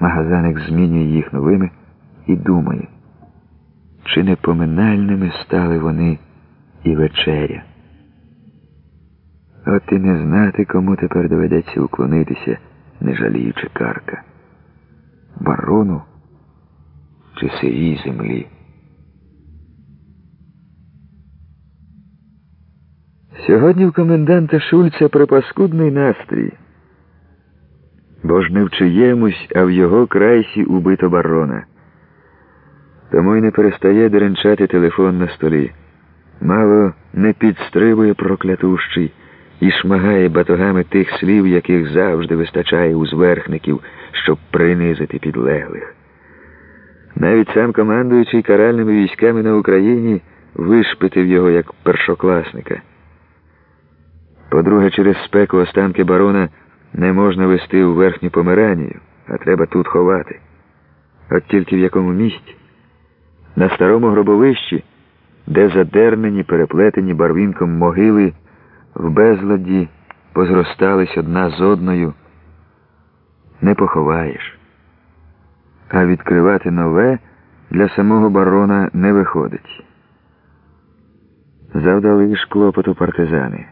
Магазаник змінює їх новими і думає, чи непоминальними стали вони і вечеря. От і не знати, кому тепер доведеться уклонитися, не жаліючи карка. Барону чи сирій землі. Сьогодні в коменданта Шульца припаскудний настрій, бо ж не в чиємусь, а в його крайсі убито барона. Тому й не перестає деренчати телефон на столі. Мало не підстрибує проклятущий і шмагає батогами тих слів, яких завжди вистачає у зверхників, щоб принизити підлеглих. Навіть сам командуючий каральними військами на Україні вишпитив його як першокласника. По-друге, через спеку останки барона не можна вести у верхню помиранію, а треба тут ховати. От тільки в якому місці? На старому гробовищі, де задернені, переплетені барвінком могили в безладі позростались одна з одною, не поховаєш. А відкривати нове для самого барона не виходить. Завдали ж клопоту партизани.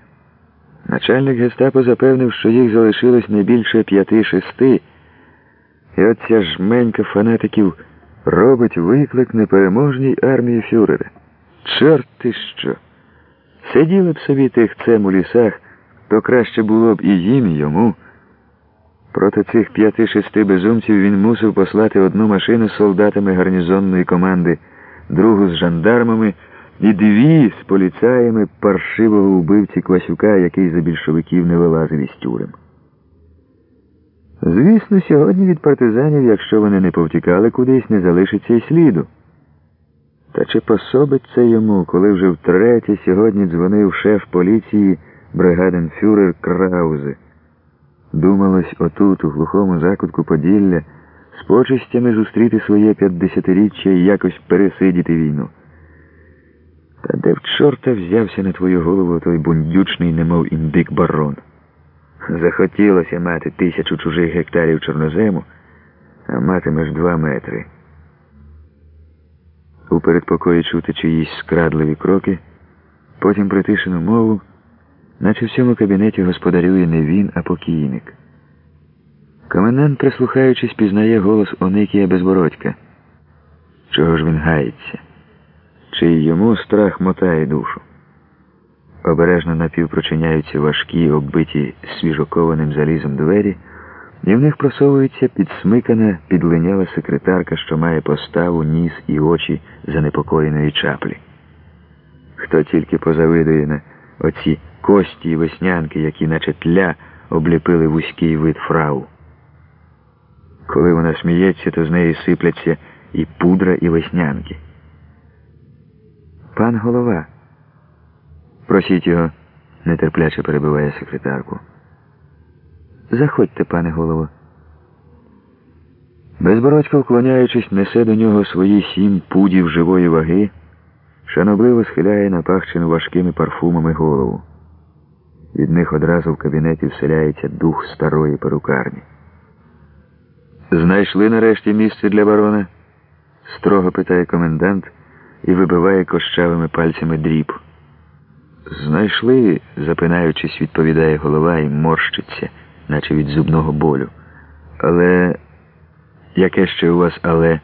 Начальник гестапо запевнив, що їх залишилось не більше п'яти-шести, і от ця жменька фанатиків робить виклик непереможній армії фюрера. Чорт ти що! Сиділи б собі тихцем у лісах, то краще було б і їм, і йому. Проти цих п'яти-шести безумців він мусив послати одну машину з солдатами гарнізонної команди, другу з жандармами і дві з поліцаями паршивого убивці Квасюка, який за більшовиків не вилазив із тюрем. Звісно, сьогодні від партизанів, якщо вони не повтікали кудись, не залишиться й сліду. Та чи пособить це йому, коли вже втретє сьогодні дзвонив шеф поліції бригаденфюрер Краузе? Думалось отут, у глухому закутку Поділля, з почистями зустріти своє п'ятдесятиріччя і якось пересидіти війну. Та де в чорта взявся на твою голову той бундючний, немов індик барон? Захотілося мати тисячу чужих гектарів чорнозему, а матимеш два метри. У передпокої чути чиїсь скрадливі кроки, потім притишену мову, наче в цьому кабінеті господарює не він, а покійник. Комендант, прислухаючись, пізнає голос Оникія Безбородька. Чого ж він гається? Чи йому страх мотає душу? Обережно напівпрочиняються важкі, оббиті свіжокованим залізом двері, і в них просовується підсмикана, підлиняла секретарка, що має поставу, ніс і очі занепокоєної чаплі. Хто тільки позавидує на оці кості і веснянки, які, наче тля, обліпили вузький вид фрау. Коли вона сміється, то з неї сипляться і пудра, і веснянки. Пан голова. Просіть його, нетерпляче перебиває секретарку. Заходьте, пане голово. Безбородько, вклоняючись, несе до нього свої сім пудів живої ваги, шанобливо схиляє на пахчину важкими парфумами голову. Від них одразу в кабінеті вселяється дух старої перукарні. Знайшли нарешті місце для барона? строго питає комендант і вибиває кощавими пальцями дріб. Знайшли, запинаючись, відповідає голова і морщиться, наче від зубного болю. Але яке ще у вас але?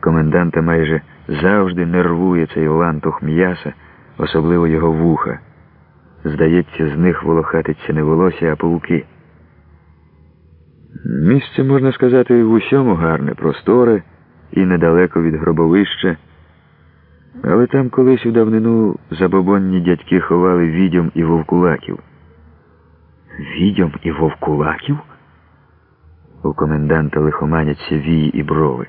Коменданта майже завжди нервує цей лантух м'яса, особливо його вуха. Здається, з них волохатиться не волосся, а павуки. Місце, можна сказати, в усьому гарне, просторе і недалеко від гробовища. Але там колись у давнину забобонні дядьки ховали відьом і вовкулаків. Відьом і вовкулаків? У коменданта лихоманяться вії і брови.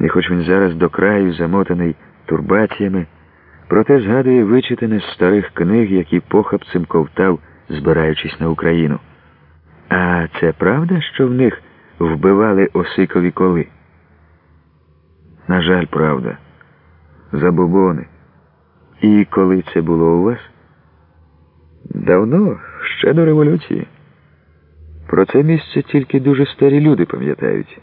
І хоч він зараз до краю замотаний турбаціями, проте згадує вичитане з старих книг, які похапцем ковтав, збираючись на Україну. А це правда, що в них вбивали осикові коли? На жаль, правда забобони. І коли це було у вас? Давно, ще до революції. Про це місце тільки дуже старі люди пам'ятають.